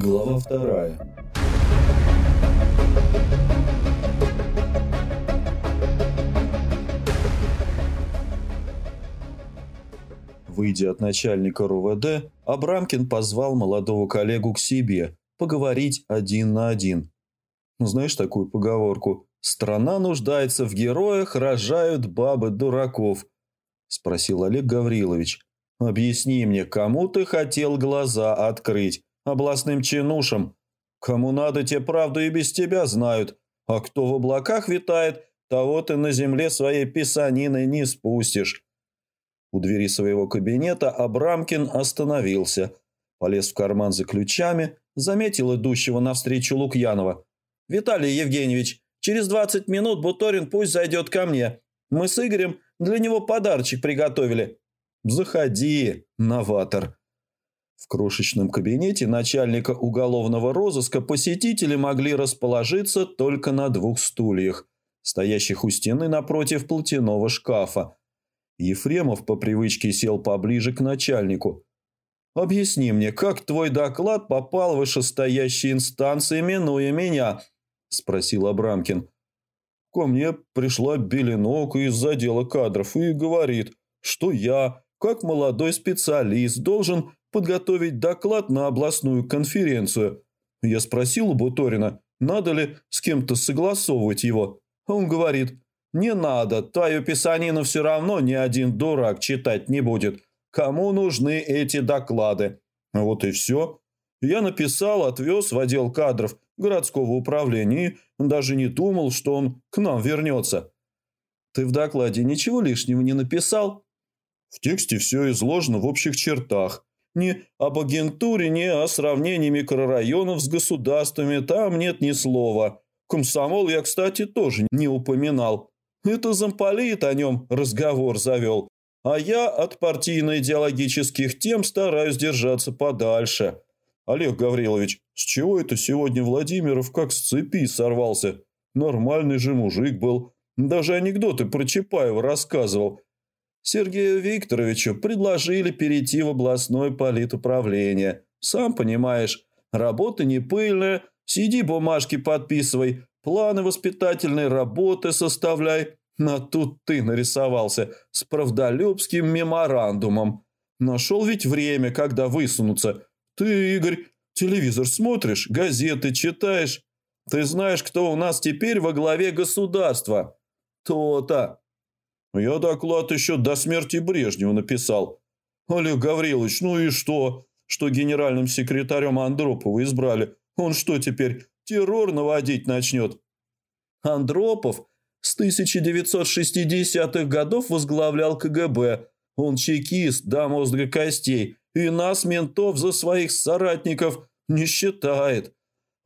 Глава вторая. Выйдя от начальника РУВД, Абрамкин позвал молодого коллегу к себе поговорить один на один. Знаешь такую поговорку «Страна нуждается в героях, рожают бабы дураков», – спросил Олег Гаврилович. «Объясни мне, кому ты хотел глаза открыть?» Областным чинушам. Кому надо, те правду и без тебя знают. А кто в облаках витает, того ты на земле своей писанины не спустишь. У двери своего кабинета Абрамкин остановился, полез в карман за ключами, заметил идущего навстречу Лукьянова. «Виталий Евгеньевич, через двадцать минут Буторин пусть зайдет ко мне. Мы с Игорем для него подарочек приготовили». «Заходи, новатор», в крошечном кабинете начальника уголовного розыска посетители могли расположиться только на двух стульях, стоящих у стены напротив платяного шкафа. Ефремов по привычке сел поближе к начальнику. «Объясни мне, как твой доклад попал в вышестоящие инстанции, минуя меня?» – спросил Абрамкин. «Ко мне пришла Беленок из отдела кадров и говорит, что я, как молодой специалист, должен подготовить доклад на областную конференцию. Я спросил у Буторина, надо ли с кем-то согласовывать его. Он говорит, не надо, твою писанину все равно ни один дурак читать не будет. Кому нужны эти доклады? Вот и все. Я написал, отвез в отдел кадров городского управления и даже не думал, что он к нам вернется. Ты в докладе ничего лишнего не написал? В тексте все изложено в общих чертах ни об агентуре, ни о сравнении микрорайонов с государствами там нет ни слова. Комсомол я, кстати, тоже не упоминал. Это замполит о нем разговор завел. А я от партийно-идеологических тем стараюсь держаться подальше. Олег Гаврилович, с чего это сегодня Владимиров как с цепи сорвался? Нормальный же мужик был. Даже анекдоты про Чапаева рассказывал. Сергею Викторовичу предложили перейти в областное политуправление. Сам понимаешь, работа не пыльная, сиди бумажки подписывай, планы воспитательной работы составляй. А тут ты нарисовался с правдолюбским меморандумом. Нашел ведь время, когда высунуться. Ты, Игорь, телевизор смотришь, газеты читаешь. Ты знаешь, кто у нас теперь во главе государства? То-то. Я доклад еще до смерти Брежнева написал. Олег Гаврилович, ну и что? Что генеральным секретарем Андропова избрали? Он что теперь, террор наводить начнет? Андропов с 1960-х годов возглавлял КГБ. Он чекист до мозга костей и нас, ментов, за своих соратников не считает.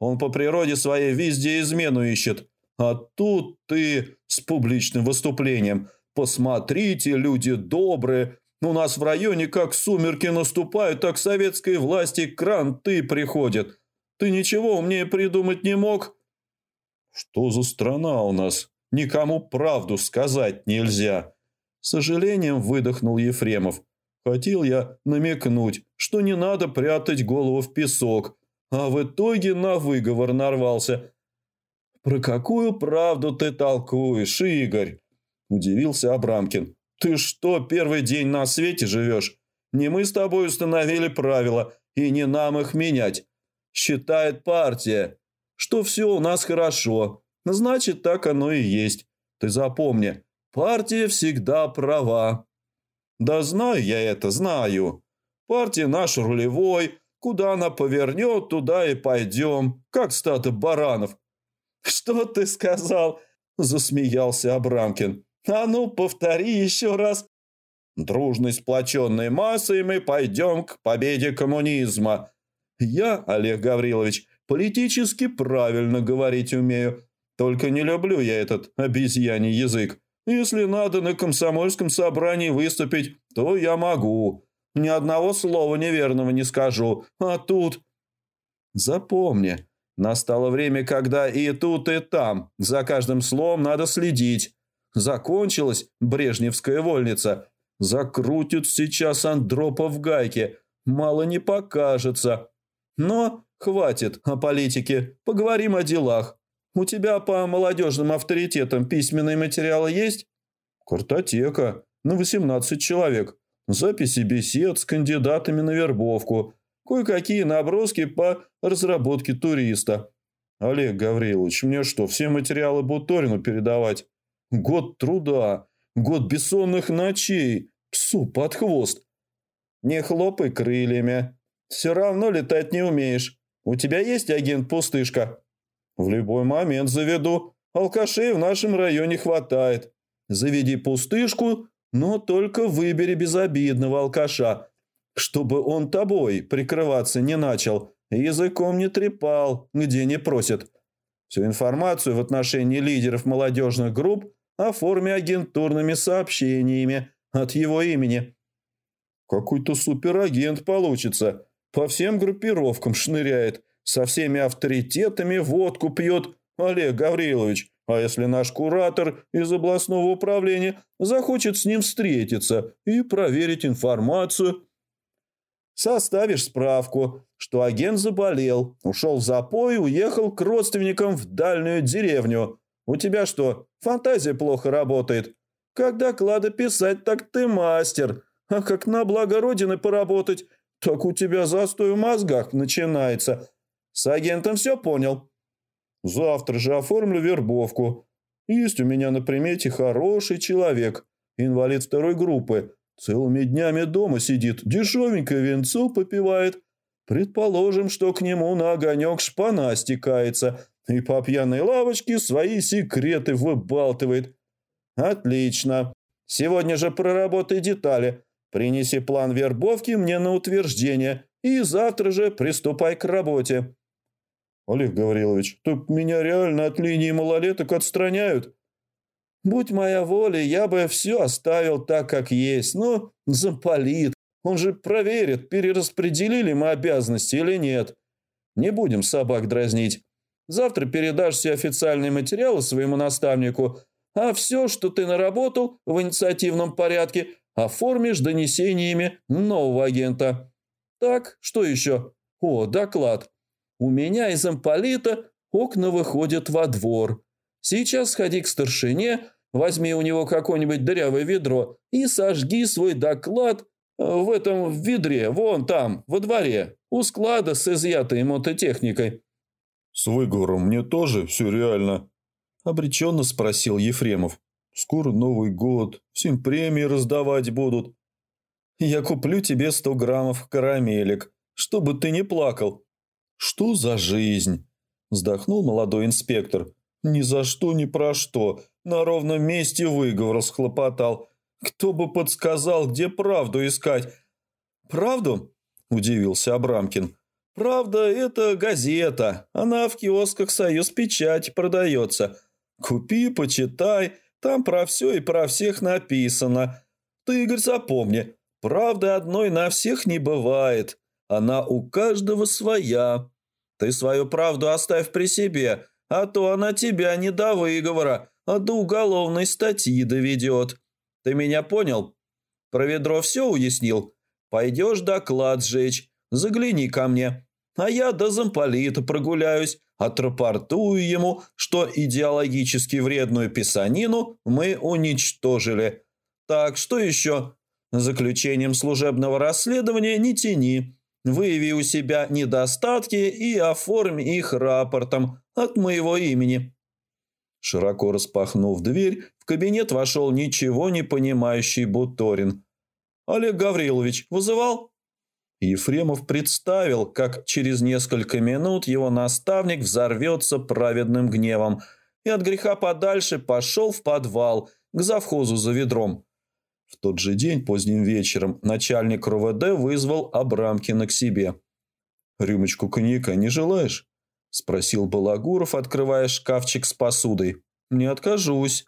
Он по природе своей везде измену ищет. А тут ты с публичным выступлением – Посмотрите, люди добрые, у нас в районе как сумерки наступают, так советской власти кранты приходят. Ты ничего умнее придумать не мог? Что за страна у нас? Никому правду сказать нельзя. С сожалением выдохнул Ефремов. Хотел я намекнуть, что не надо прятать голову в песок, а в итоге на выговор нарвался. «Про какую правду ты толкуешь, Игорь?» Удивился Абрамкин. «Ты что, первый день на свете живешь? Не мы с тобой установили правила, и не нам их менять. Считает партия, что все у нас хорошо. Значит, так оно и есть. Ты запомни, партия всегда права». «Да знаю я это, знаю. Партия наш рулевой, куда она повернет, туда и пойдем, как стадо баранов». «Что ты сказал?» – засмеялся Абрамкин. А ну, повтори еще раз. Дружной сплоченной массой мы пойдем к победе коммунизма. Я, Олег Гаврилович, политически правильно говорить умею. Только не люблю я этот обезьяний язык. Если надо на комсомольском собрании выступить, то я могу. Ни одного слова неверного не скажу. А тут... Запомни, настало время, когда и тут, и там за каждым словом надо следить. Закончилась брежневская вольница. Закрутит сейчас Андропа в гайке. Мало не покажется. Но хватит о политике, поговорим о делах. У тебя по молодежным авторитетам письменные материалы есть? Картотека на 18 человек. Записи бесед с кандидатами на вербовку. Кое-какие наброски по разработке туриста. Олег Гаврилович, мне что, все материалы Буторину передавать? Год труда, год бессонных ночей, псу под хвост. Не хлопай крыльями. Все равно летать не умеешь. У тебя есть агент-пустышка? В любой момент заведу. Алкашей в нашем районе хватает. Заведи пустышку, но только выбери безобидного алкаша, чтобы он тобой прикрываться не начал, языком не трепал, где не просит. Всю информацию в отношении лидеров молодежных групп оформи агентурными сообщениями от его имени. Какой-то суперагент получится. По всем группировкам шныряет, со всеми авторитетами водку пьет. Олег Гаврилович, а если наш куратор из областного управления захочет с ним встретиться и проверить информацию? Составишь справку, что агент заболел, ушел в запой и уехал к родственникам в дальнюю деревню. У тебя что, фантазия плохо работает? Как доклады писать, так ты мастер. А как на благо Родины поработать, так у тебя застой в мозгах начинается. С агентом все понял? Завтра же оформлю вербовку. Есть у меня на примете хороший человек, инвалид второй группы. Целыми днями дома сидит, дешевенькое венцо попивает. Предположим, что к нему на огонек шпана стекается и по пьяной лавочке свои секреты выбалтывает. Отлично. Сегодня же проработай детали. Принеси план вербовки мне на утверждение и завтра же приступай к работе. Олег Гаврилович, тут меня реально от линии малолеток отстраняют. Будь моя воля, я бы все оставил так, как есть. Но замполит, он же проверит, перераспределили мы обязанности или нет. Не будем собак дразнить. Завтра передашь все официальные материалы своему наставнику, а все, что ты наработал в инициативном порядке, оформишь донесениями нового агента. Так, что еще? О, доклад. У меня из амполита окна выходят во двор. Сейчас сходи к старшине, возьми у него какое-нибудь дырявое ведро и сожги свой доклад в этом ведре, вон там, во дворе, у склада с изъятой мототехникой. «С выговором мне тоже все реально?» – обреченно спросил Ефремов. Скоро Новый год, всем премии раздавать будут. Я куплю тебе сто граммов карамелек, чтобы ты не плакал. Что за жизнь? Вздохнул молодой инспектор. Ни за что, ни про что. На ровном месте выговор схлопотал. Кто бы подсказал, где правду искать? Правду? Удивился Абрамкин. Правда, это газета. Она в киосках «Союз Печать» продается. Купи, почитай, там про все и про всех написано. Ты, Игорь, запомни, правды одной на всех не бывает. Она у каждого своя. Ты свою правду оставь при себе, а то она тебя не до выговора, а до уголовной статьи доведет. Ты меня понял? Про ведро все уяснил? Пойдешь доклад сжечь, загляни ко мне. А я до замполита прогуляюсь, отрапортую ему, что идеологически вредную писанину мы уничтожили. Так, что еще? Заключением служебного расследования не тяни. Выяви у себя недостатки и оформь их рапортом от моего имени». Широко распахнув дверь, в кабинет вошел ничего не понимающий Буторин. «Олег Гаврилович вызывал?» Ефремов представил, как через несколько минут его наставник взорвется праведным гневом и от греха подальше пошел в подвал к завхозу за ведром. В тот же день поздним вечером начальник РОВД вызвал Абрамкина к себе. «Рюмочку коньяка не желаешь?» – спросил Балагуров, открывая шкафчик с посудой. «Не откажусь».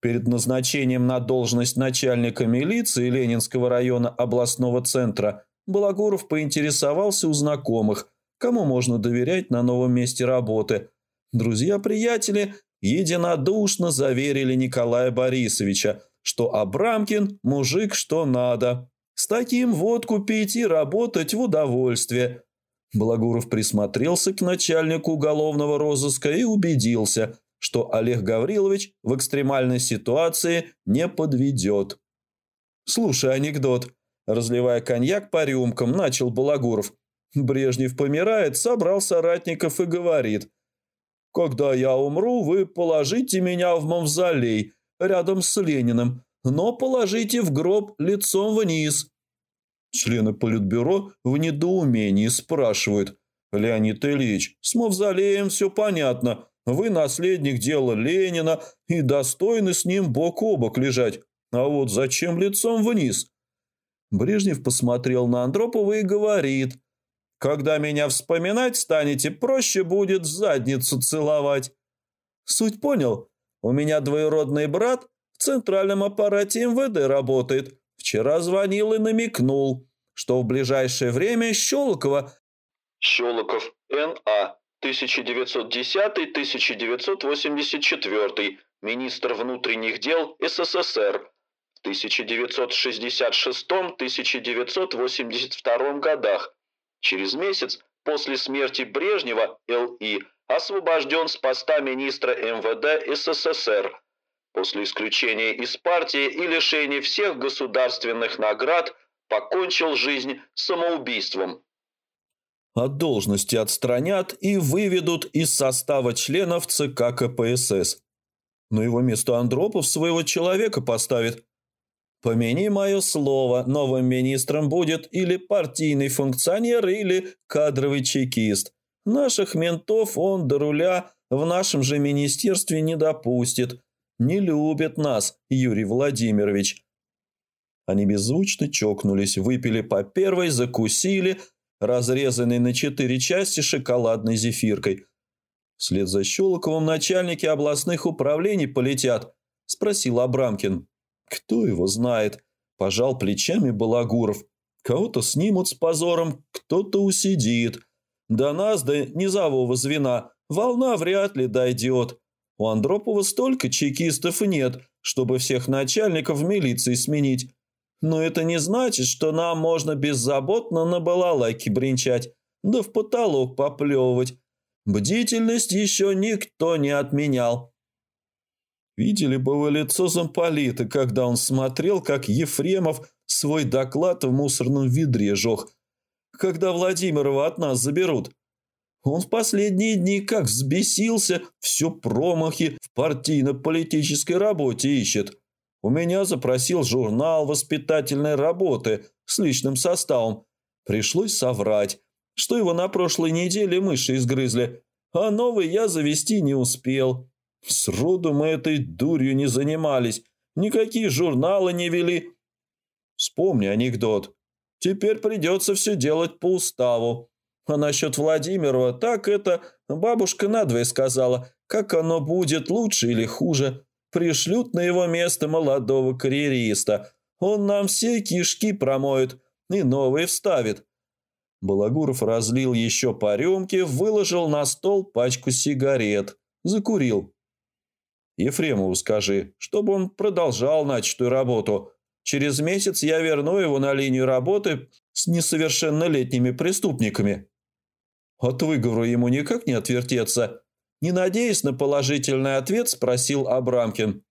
Перед назначением на должность начальника милиции Ленинского района областного центра Балагуров поинтересовался у знакомых, кому можно доверять на новом месте работы. Друзья-приятели единодушно заверили Николая Борисовича, что Абрамкин – мужик что надо. С таким водку пить и работать в удовольствие. Балагуров присмотрелся к начальнику уголовного розыска и убедился, что Олег Гаврилович в экстремальной ситуации не подведет. «Слушай анекдот», – разливая коньяк по рюмкам, начал Балагуров. Брежнев помирает, собрал соратников и говорит. «Когда я умру, вы положите меня в мавзолей рядом с Лениным, но положите в гроб лицом вниз». Члены Политбюро в недоумении спрашивают. «Леонид Ильич, с мавзолеем все понятно. Вы наследник дела Ленина и достойны с ним бок о бок лежать. А вот зачем лицом вниз?» Брежнев посмотрел на Андропова и говорит. «Когда меня вспоминать станете, проще будет задницу целовать». «Суть понял? У меня двоюродный брат в центральном аппарате МВД работает. Вчера звонил и намекнул, что в ближайшее время Щелокова... Щелоков Н.А. 1910-1984, министр внутренних дел СССР. В 1966-1982 годах. Через месяц после смерти Брежнева Л.И. освобожден с поста министра МВД СССР после исключения из партии и лишения всех государственных наград, покончил жизнь самоубийством. От должности отстранят и выведут из состава членов ЦК КПСС. Но его место Андропов своего человека поставит. Помяни мое слово, новым министром будет или партийный функционер, или кадровый чекист. Наших ментов он до руля в нашем же министерстве не допустит. Не любит нас, Юрий Владимирович». Они беззвучно чокнулись, выпили по первой, закусили, разрезанной на четыре части шоколадной зефиркой. Вслед за Щелоковым начальники областных управлений полетят, спросил Абрамкин. Кто его знает? Пожал плечами Балагуров. Кого-то снимут с позором, кто-то усидит. До нас, до низового звена, волна вряд ли дойдет. У Андропова столько чекистов нет, чтобы всех начальников милиции сменить. Но это не значит, что нам можно беззаботно на балалайке бренчать, да в потолок поплевывать. Бдительность еще никто не отменял. Видели бы вы лицо замполита, когда он смотрел, как Ефремов свой доклад в мусорном ведре жег. Когда Владимирова от нас заберут. Он в последние дни как взбесился, все промахи в партийно-политической работе ищет. У меня запросил журнал воспитательной работы с личным составом. Пришлось соврать, что его на прошлой неделе мыши изгрызли, а новый я завести не успел. Сроду мы этой дурью не занимались, никакие журналы не вели. Вспомни анекдот. Теперь придется все делать по уставу. А насчет Владимирова, так это бабушка надвое сказала, как оно будет, лучше или хуже. Пришлют на его место молодого карьериста. Он нам все кишки промоет и новые вставит. Балагуров разлил еще по рюмке, выложил на стол пачку сигарет. Закурил. Ефремову скажи, чтобы он продолжал начатую работу. Через месяц я верну его на линию работы с несовершеннолетними преступниками. От выговора ему никак не отвертеться. Не надеясь на положительный ответ, спросил Абрамкин.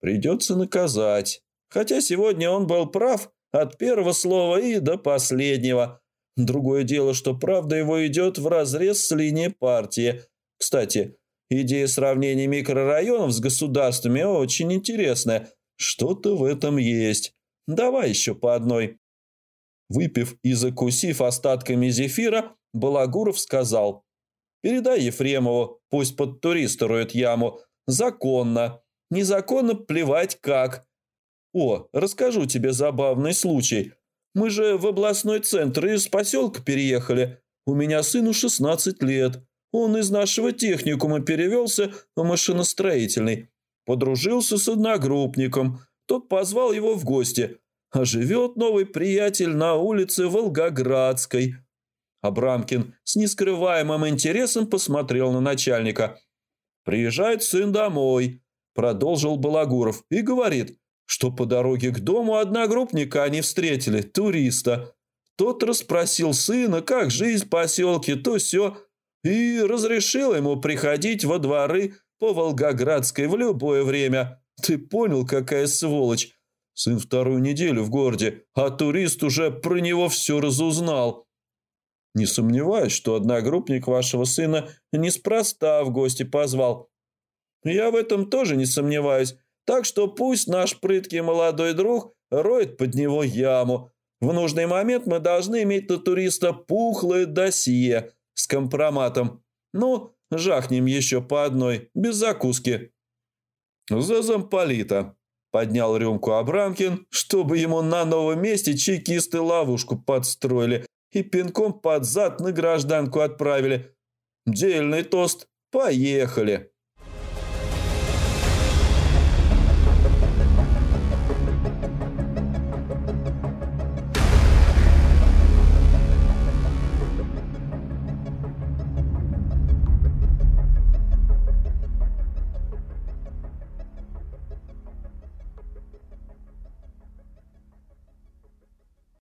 Придется наказать. Хотя сегодня он был прав от первого слова и до последнего. Другое дело, что правда его идет вразрез с линией партии. Кстати, идея сравнения микрорайонов с государствами очень интересная. Что-то в этом есть. Давай еще по одной. Выпив и закусив остатками зефира, Балагуров сказал. «Передай Ефремову, пусть подтуристорует яму. Законно. Незаконно плевать как. О, расскажу тебе забавный случай. Мы же в областной центр из поселка переехали. У меня сыну 16 лет. Он из нашего техникума перевелся в машиностроительный. Подружился с одногруппником. Тот позвал его в гости. А живет новый приятель на улице Волгоградской. Абрамкин с нескрываемым интересом посмотрел на начальника. «Приезжает сын домой», – продолжил Балагуров, и говорит, что по дороге к дому одногруппника они встретили, туриста. Тот расспросил сына, как жизнь в поселке, то все, и разрешил ему приходить во дворы по Волгоградской в любое время. Ты понял, какая сволочь? Сын вторую неделю в городе, а турист уже про него все разузнал. Не сомневаюсь, что одногруппник вашего сына неспроста в гости позвал. Я в этом тоже не сомневаюсь, так что пусть наш прыткий молодой друг роет под него яму. В нужный момент мы должны иметь на туриста пухлое досье с компроматом. Ну, жахнем еще по одной, без закуски. За замполита. Поднял рюмку Абрамкин, чтобы ему на новом месте чекисты ловушку подстроили и пинком под зад на гражданку отправили. Дельный тост. Поехали.